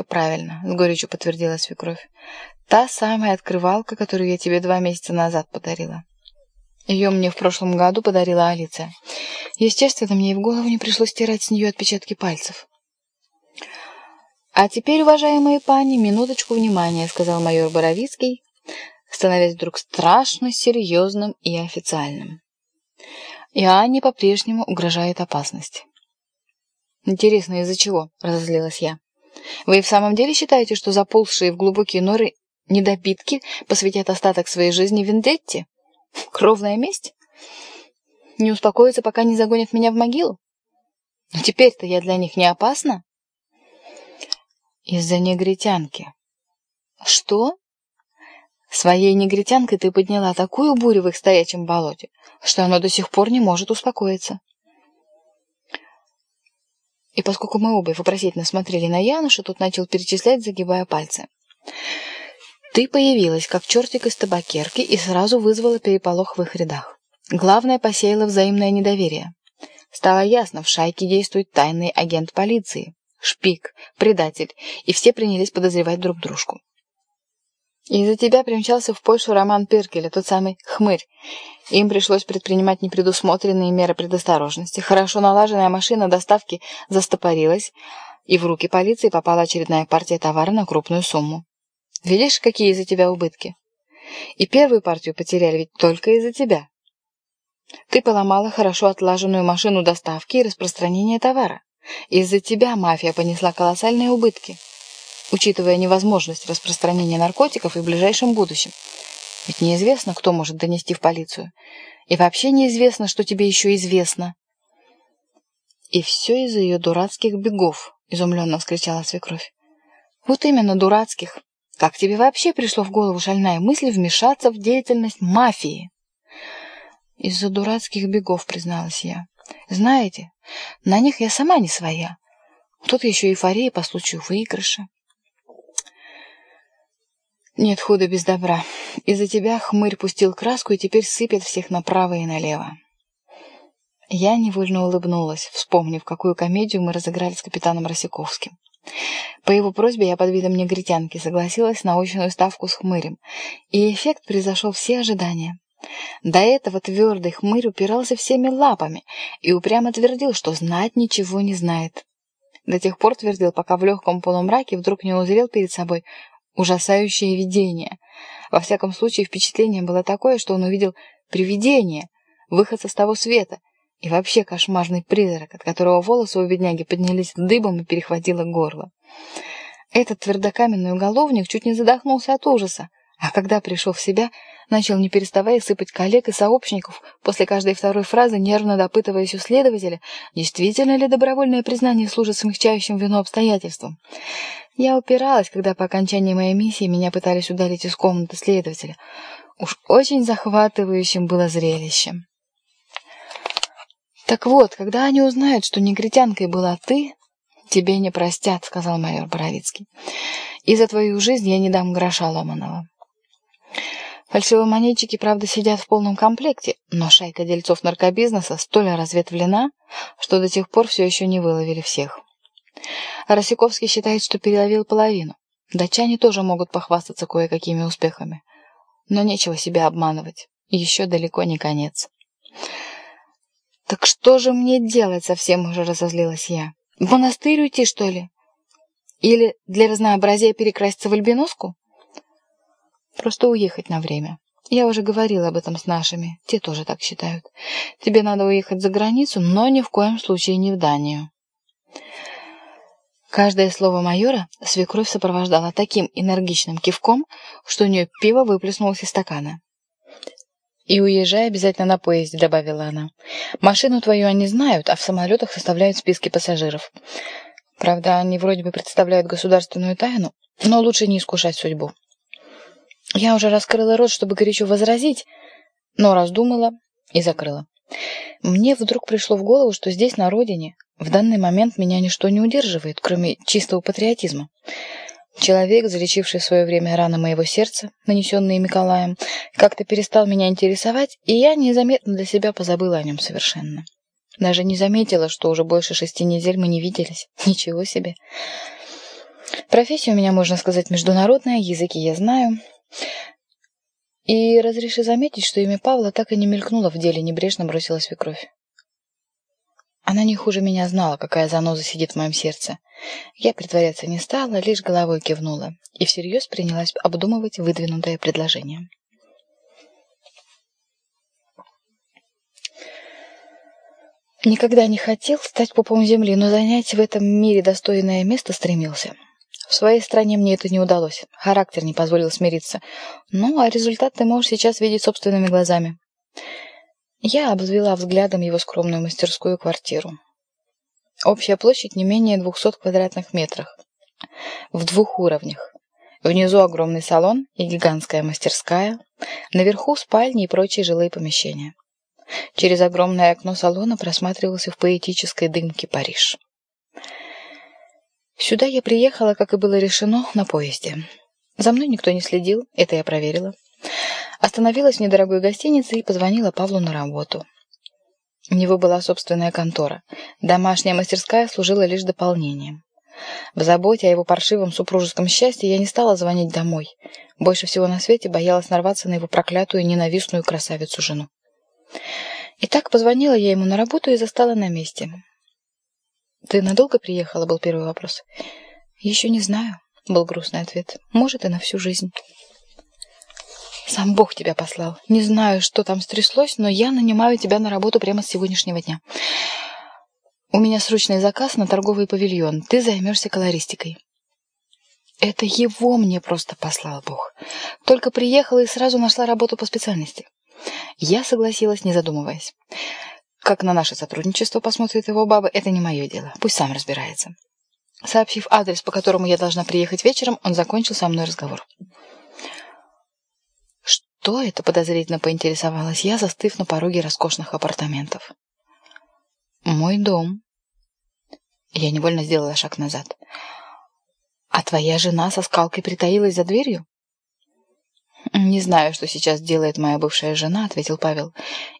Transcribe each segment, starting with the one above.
все правильно», — с горечью подтвердила свекровь. «Та самая открывалка, которую я тебе два месяца назад подарила. Ее мне в прошлом году подарила Алиция. Естественно, мне и в голову не пришлось стирать с нее отпечатки пальцев». «А теперь, уважаемые пани, минуточку внимания», — сказал майор Боровицкий, становясь вдруг страшно серьезным и официальным. И Анне по-прежнему угрожает опасность. «Интересно, из-за чего?» — разозлилась я. «Вы в самом деле считаете, что заползшие в глубокие норы недобитки посвятят остаток своей жизни Вендетте? Кровная месть? Не успокоятся, пока не загонят меня в могилу? Но теперь-то я для них не опасна?» «Из-за негритянки». «Что?» «Своей негритянкой ты подняла такую бурю в их стоячем болоте, что оно до сих пор не может успокоиться». И поскольку мы обе вопросительно смотрели на Януша, тот начал перечислять, загибая пальцы. «Ты появилась, как чертик из табакерки, и сразу вызвала переполох в их рядах. Главное, посеяла взаимное недоверие. Стало ясно, в шайке действует тайный агент полиции шпик, предатель, и все принялись подозревать друг дружку. Из-за тебя примчался в Польшу Роман Перкеля, тот самый хмырь. Им пришлось предпринимать непредусмотренные меры предосторожности. Хорошо налаженная машина доставки застопорилась, и в руки полиции попала очередная партия товара на крупную сумму. Видишь, какие из-за тебя убытки? И первую партию потеряли ведь только из-за тебя. Ты поломала хорошо отлаженную машину доставки и распространения товара. Из-за тебя мафия понесла колоссальные убытки, учитывая невозможность распространения наркотиков и в ближайшем будущем. Ведь неизвестно, кто может донести в полицию. И вообще неизвестно, что тебе еще известно. И все из-за ее дурацких бегов, изумленно вскричала свекровь. Вот именно дурацких. Как тебе вообще пришло в голову шальная мысль вмешаться в деятельность мафии? Из-за дурацких бегов, призналась я. Знаете, на них я сама не своя. Тут еще эйфория по случаю выигрыша. Нет худа без добра. Из-за тебя хмырь пустил краску и теперь сыпет всех направо и налево. Я невольно улыбнулась, вспомнив, какую комедию мы разыграли с капитаном Росяковским. По его просьбе я под видом негритянки согласилась на очную ставку с хмырем, и эффект превзошел все ожидания. До этого твердый хмырь упирался всеми лапами и упрямо твердил, что знать ничего не знает. До тех пор твердил, пока в легком полумраке вдруг не узрел перед собой ужасающее видение. Во всяком случае, впечатление было такое, что он увидел привидение, выход с того света, и вообще кошмарный призрак, от которого волосы у бедняги поднялись дыбом и перехватило горло. Этот твердокаменный уголовник чуть не задохнулся от ужаса, а когда пришел в себя, начал не переставая сыпать коллег и сообщников, после каждой второй фразы нервно допытываясь у следователя, действительно ли добровольное признание служит смягчающим вину обстоятельством. Я упиралась, когда по окончании моей миссии меня пытались удалить из комнаты следователя. Уж очень захватывающим было зрелищем. «Так вот, когда они узнают, что негритянкой была ты, тебе не простят», — сказал майор Боровицкий. «И за твою жизнь я не дам гроша ломаного». Фальшивомонетчики, правда, сидят в полном комплекте, но шайка дельцов наркобизнеса столь разветвлена, что до тех пор все еще не выловили всех. Росяковский считает, что переловил половину. Датчане тоже могут похвастаться кое-какими успехами. Но нечего себя обманывать. Еще далеко не конец. «Так что же мне делать?» — совсем уже разозлилась я. «В монастырь уйти, что ли? Или для разнообразия перекраситься в альбиноску?» Просто уехать на время. Я уже говорила об этом с нашими. Те тоже так считают. Тебе надо уехать за границу, но ни в коем случае не в Данию. Каждое слово майора свекровь сопровождала таким энергичным кивком, что у нее пиво выплеснулось из стакана. «И уезжай обязательно на поезде», — добавила она. «Машину твою они знают, а в самолетах составляют списки пассажиров. Правда, они вроде бы представляют государственную тайну, но лучше не искушать судьбу. Я уже раскрыла рот, чтобы горячо возразить, но раздумала и закрыла. Мне вдруг пришло в голову, что здесь, на родине, в данный момент меня ничто не удерживает, кроме чистого патриотизма. Человек, залечивший в свое время раны моего сердца, нанесенные Николаем, как-то перестал меня интересовать, и я незаметно для себя позабыла о нем совершенно. Даже не заметила, что уже больше шести недель мы не виделись. Ничего себе. Профессия у меня, можно сказать, международная, языки я знаю. И разреши заметить, что имя Павла так и не мелькнуло в деле, небрежно бросила свекровь. Она не хуже меня знала, какая заноза сидит в моем сердце. Я притворяться не стала, лишь головой кивнула и всерьез принялась обдумывать выдвинутое предложение. Никогда не хотел стать попом земли, но занять в этом мире достойное место стремился. В своей стране мне это не удалось. Характер не позволил смириться. Ну, а результат ты можешь сейчас видеть собственными глазами. Я обвела взглядом его скромную мастерскую квартиру. Общая площадь не менее 200 квадратных метров. В двух уровнях. Внизу огромный салон и гигантская мастерская. Наверху спальни и прочие жилые помещения. Через огромное окно салона просматривался в поэтической дымке Париж. Сюда я приехала, как и было решено, на поезде. За мной никто не следил, это я проверила. Остановилась в недорогой гостинице и позвонила Павлу на работу. У него была собственная контора. Домашняя мастерская служила лишь дополнением. В заботе о его паршивом супружеском счастье я не стала звонить домой. Больше всего на свете боялась нарваться на его проклятую ненавистную красавицу-жену. Итак, позвонила я ему на работу и застала на месте. «Ты надолго приехала?» — был первый вопрос. «Еще не знаю», — был грустный ответ. «Может, и на всю жизнь». «Сам Бог тебя послал. Не знаю, что там стряслось, но я нанимаю тебя на работу прямо с сегодняшнего дня. У меня срочный заказ на торговый павильон. Ты займешься колористикой». Это его мне просто послал Бог. Только приехала и сразу нашла работу по специальности. Я согласилась, не задумываясь. Как на наше сотрудничество посмотрит его баба, это не мое дело. Пусть сам разбирается. Сообщив адрес, по которому я должна приехать вечером, он закончил со мной разговор. Что это, подозрительно поинтересовалась я, застыв на пороге роскошных апартаментов. Мой дом. Я невольно сделала шаг назад. А твоя жена со скалкой притаилась за дверью? «Не знаю, что сейчас делает моя бывшая жена», — ответил Павел,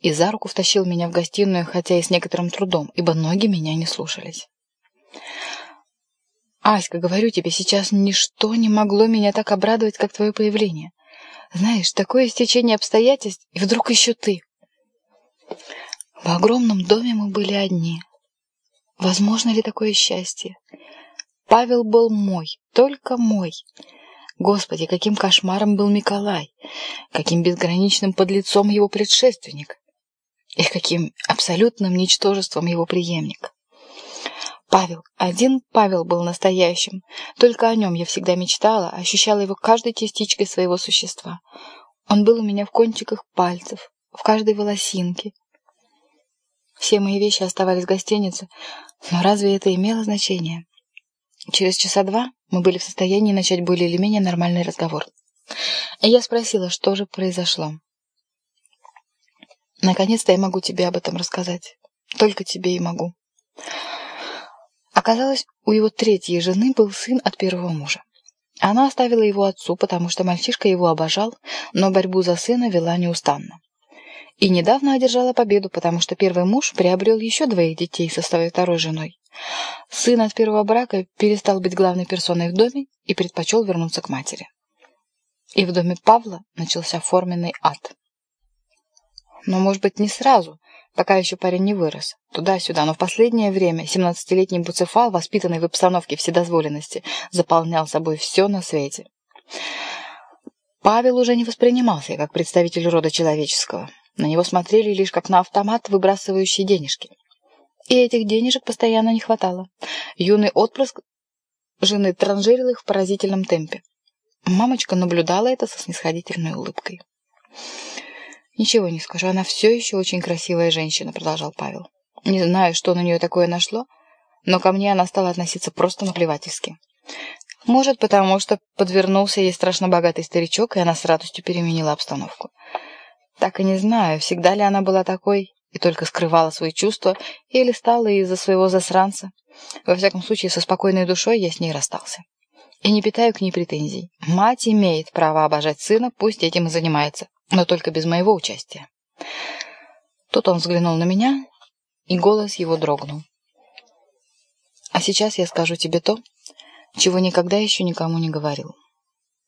и за руку втащил меня в гостиную, хотя и с некоторым трудом, ибо ноги меня не слушались. «Аська, говорю тебе, сейчас ничто не могло меня так обрадовать, как твое появление. Знаешь, такое стечение обстоятельств, и вдруг еще ты». В огромном доме мы были одни. Возможно ли такое счастье? Павел был мой, только мой. Господи, каким кошмаром был Николай! Каким безграничным подлецом его предшественник! И каким абсолютным ничтожеством его преемник! Павел, один Павел был настоящим. Только о нем я всегда мечтала, ощущала его каждой частичкой своего существа. Он был у меня в кончиках пальцев, в каждой волосинке. Все мои вещи оставались в гостинице, но разве это имело значение? Через часа два мы были в состоянии начать более или менее нормальный разговор. Я спросила, что же произошло. Наконец-то я могу тебе об этом рассказать. Только тебе и могу. Оказалось, у его третьей жены был сын от первого мужа. Она оставила его отцу, потому что мальчишка его обожал, но борьбу за сына вела неустанно. И недавно одержала победу, потому что первый муж приобрел еще двоих детей со своей второй женой. Сын от первого брака перестал быть главной персоной в доме и предпочел вернуться к матери. И в доме Павла начался форменный ад. Но, может быть, не сразу, пока еще парень не вырос. Туда-сюда, но в последнее время 17-летний Буцефал, воспитанный в обстановке вседозволенности, заполнял собой все на свете. Павел уже не воспринимался как представитель рода человеческого. На него смотрели лишь как на автомат, выбрасывающий денежки. И этих денежек постоянно не хватало. Юный отпрыск жены транжирил их в поразительном темпе. Мамочка наблюдала это со снисходительной улыбкой. «Ничего не скажу, она все еще очень красивая женщина», — продолжал Павел. «Не знаю, что на нее такое нашло, но ко мне она стала относиться просто наплевательски. Может, потому что подвернулся ей страшно богатый старичок, и она с радостью переменила обстановку. Так и не знаю, всегда ли она была такой и только скрывала свои чувства, или стала из-за своего засранца. Во всяком случае, со спокойной душой я с ней расстался. И не питаю к ней претензий. Мать имеет право обожать сына, пусть этим и занимается, но только без моего участия. Тут он взглянул на меня, и голос его дрогнул. А сейчас я скажу тебе то, чего никогда еще никому не говорил.